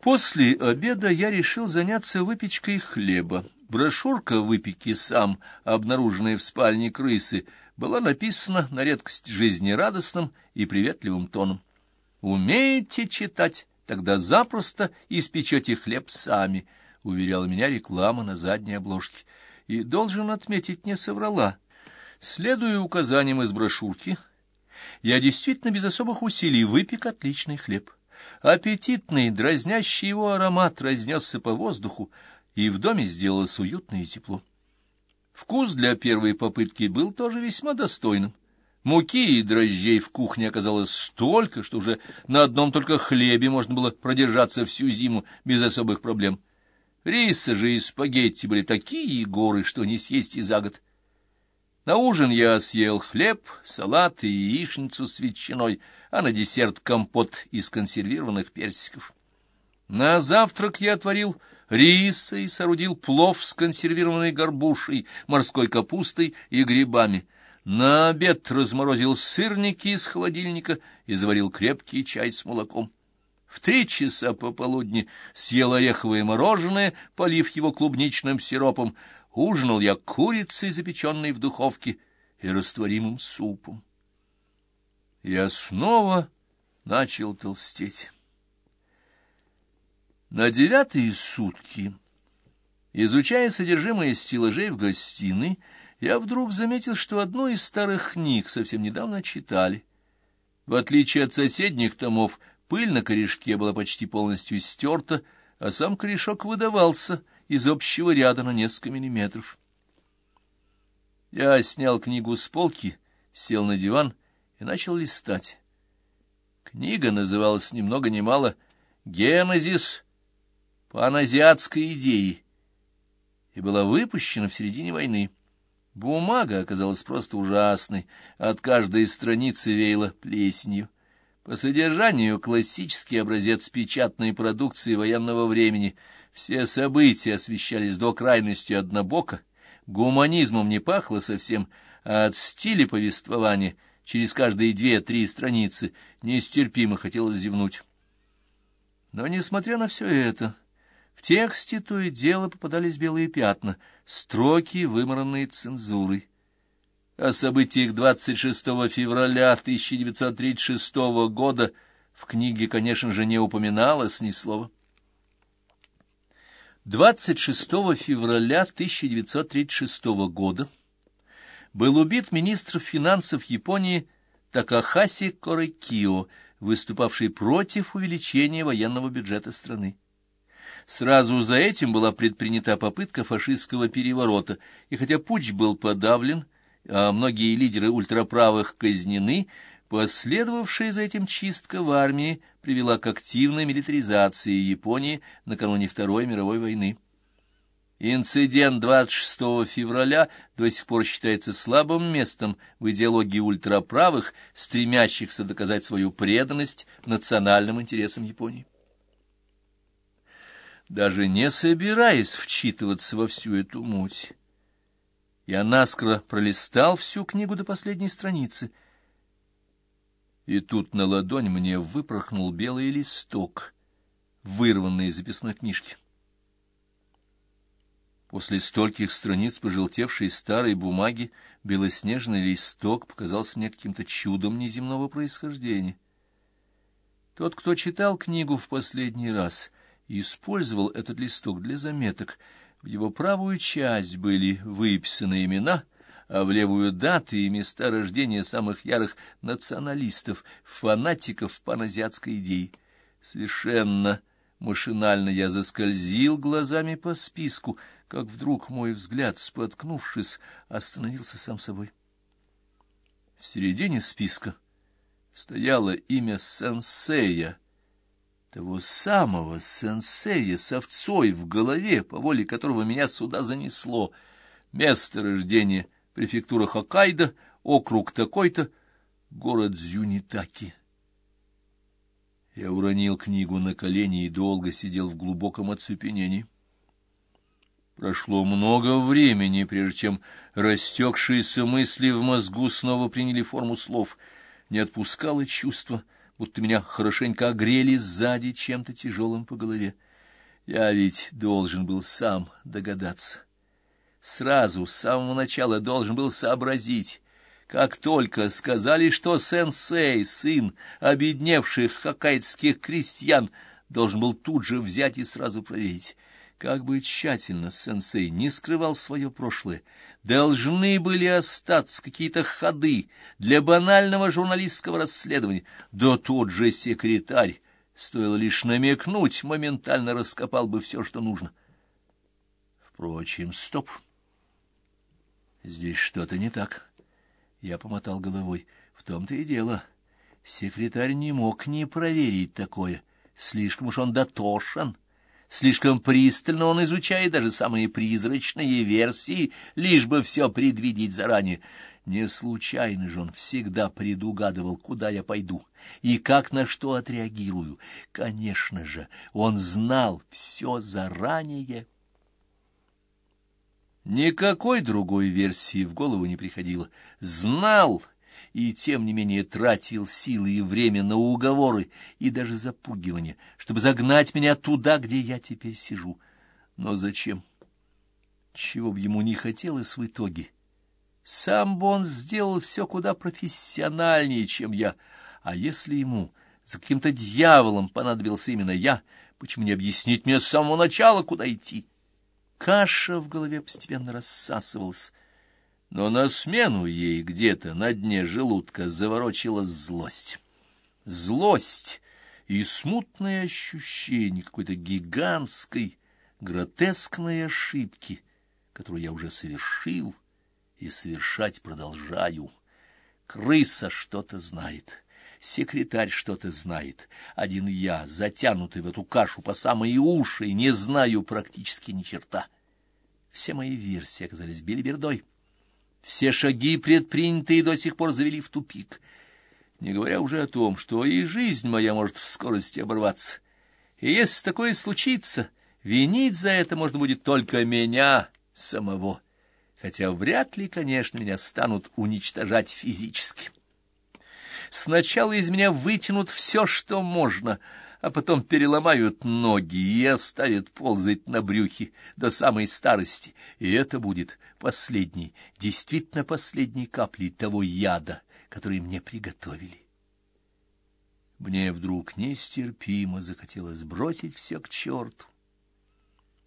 После обеда я решил заняться выпечкой хлеба. Брошюрка «Выпеки сам», обнаруженная в спальне крысы, была написана на редкость жизнерадостным и приветливым тоном. «Умеете читать? Тогда запросто испечете хлеб сами», — уверяла меня реклама на задней обложке. И, должен отметить, не соврала. Следуя указаниям из брошюрки, я действительно без особых усилий выпек отличный хлеб. Аппетитный, дразнящий его аромат разнесся по воздуху, и в доме сделалось уютно и тепло. Вкус для первой попытки был тоже весьма достойным. Муки и дрожжей в кухне оказалось столько, что уже на одном только хлебе можно было продержаться всю зиму без особых проблем. Риса же и спагетти были такие горы, что не съесть и за год. На ужин я съел хлеб, салат и яичницу с ветчиной, а на десерт компот из консервированных персиков. На завтрак я отварил риса и соорудил плов с консервированной горбушей, морской капустой и грибами. На обед разморозил сырники из холодильника и заварил крепкий чай с молоком. В три часа пополудни съел ореховое мороженое, полив его клубничным сиропом, ужинал я курицей, запеченной в духовке, и растворимым супом. Я снова начал толстеть. На девятые сутки, изучая содержимое стеллажей в гостиной, я вдруг заметил, что одну из старых книг совсем недавно читали. В отличие от соседних томов, пыль на корешке была почти полностью стерта, а сам корешок выдавался — из общего ряда на несколько миллиметров. Я снял книгу с полки, сел на диван и начал листать. Книга называлась ни много ни мало «Генезис паназиатской идеи» и была выпущена в середине войны. Бумага оказалась просто ужасной, от каждой страницы веяло плесенью. По содержанию классический образец печатной продукции военного времени — все события освещались до крайности однобоко, гуманизмом не пахло совсем, а от стиля повествования через каждые две-три страницы нестерпимо хотелось зевнуть. Но, несмотря на все это, в тексте то и дело попадались белые пятна, строки, вымаранные цензурой. О событиях 26 февраля 1936 года в книге, конечно же, не упоминалось ни слова. 26 февраля 1936 года был убит министр финансов Японии Такахаси Корекио, выступавший против увеличения военного бюджета страны. Сразу за этим была предпринята попытка фашистского переворота, и хотя путч был подавлен, а многие лидеры ультраправых казнены, Последовавшая за этим чистка в армии привела к активной милитаризации Японии накануне Второй мировой войны. Инцидент 26 февраля до сих пор считается слабым местом в идеологии ультраправых, стремящихся доказать свою преданность национальным интересам Японии. Даже не собираясь вчитываться во всю эту муть, я наскоро пролистал всю книгу до последней страницы — и тут на ладонь мне выпорхнул белый листок, вырванный из записной книжки. После стольких страниц пожелтевшей старой бумаги белоснежный листок показался мне каким-то чудом неземного происхождения. Тот, кто читал книгу в последний раз, использовал этот листок для заметок. В его правую часть были выписаны имена — а в левую даты и места рождения самых ярых националистов, фанатиков паназиатской идеи. Совершенно машинально я заскользил глазами по списку, как вдруг мой взгляд, споткнувшись, остановился сам собой. В середине списка стояло имя сенсея, того самого сенсея с овцой в голове, по воле которого меня сюда занесло, место рождения — префектура Хоккайдо, округ такой-то, город Зюнитаки. Я уронил книгу на колени и долго сидел в глубоком оцепенении. Прошло много времени, прежде чем растекшиеся мысли в мозгу снова приняли форму слов. Не отпускало чувство, будто меня хорошенько огрели сзади чем-то тяжелым по голове. Я ведь должен был сам догадаться. Сразу, с самого начала должен был сообразить. Как только сказали, что сенсей, сын обедневших хоккайдских крестьян, должен был тут же взять и сразу проверить. Как бы тщательно сенсей не скрывал свое прошлое, должны были остаться какие-то ходы для банального журналистского расследования. Да тот же секретарь, стоило лишь намекнуть, моментально раскопал бы все, что нужно. Впрочем, стоп. Здесь что-то не так. Я помотал головой. В том-то и дело. Секретарь не мог не проверить такое. Слишком уж он дотошен. Слишком пристально он изучает даже самые призрачные версии, лишь бы все предвидеть заранее. Не случайно же он всегда предугадывал, куда я пойду и как на что отреагирую. Конечно же, он знал все заранее. Никакой другой версии в голову не приходило. Знал и тем не менее тратил силы и время на уговоры и даже запугивание, чтобы загнать меня туда, где я теперь сижу. Но зачем? Чего бы ему не хотелось в итоге? Сам бы он сделал все куда профессиональнее, чем я. А если ему за каким-то дьяволом понадобился именно я, почему не объяснить мне с самого начала, куда идти? Каша в голове постепенно рассасывалась, но на смену ей где-то на дне желудка заворочилась злость. Злость и смутное ощущение какой-то гигантской, гротескной ошибки, которую я уже совершил и совершать продолжаю. Крыса что-то знает, секретарь что-то знает. Один я, затянутый в эту кашу по самые уши, не знаю практически ни черта. Все мои версии оказались белибердой. Все шаги, предпринятые, до сих пор завели в тупик. Не говоря уже о том, что и жизнь моя может в скорости оборваться. И если такое случится, винить за это можно будет только меня самого, хотя вряд ли, конечно, меня станут уничтожать физически. Сначала из меня вытянут все, что можно — а потом переломают ноги и оставят ползать на брюхе до самой старости, и это будет последней, действительно последней каплей того яда, который мне приготовили. Мне вдруг нестерпимо захотелось бросить все к черту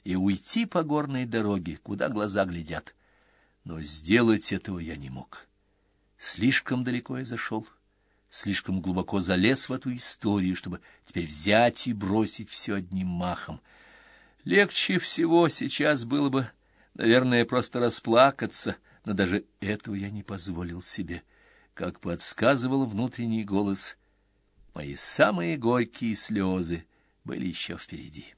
и уйти по горной дороге, куда глаза глядят, но сделать этого я не мог. Слишком далеко я зашел слишком глубоко залез в эту историю, чтобы теперь взять и бросить все одним махом. Легче всего сейчас было бы, наверное, просто расплакаться, но даже этого я не позволил себе, как подсказывал внутренний голос. Мои самые горькие слезы были еще впереди.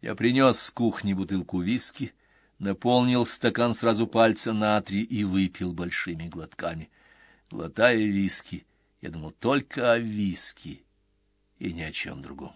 Я принес с кухни бутылку виски, наполнил стакан сразу пальца натрия и выпил большими глотками — Глотая виски, я думал только о виски и ни о чем другом.